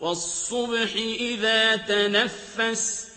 وَالصُّبْحِ إِذَا تَنَفَّسَ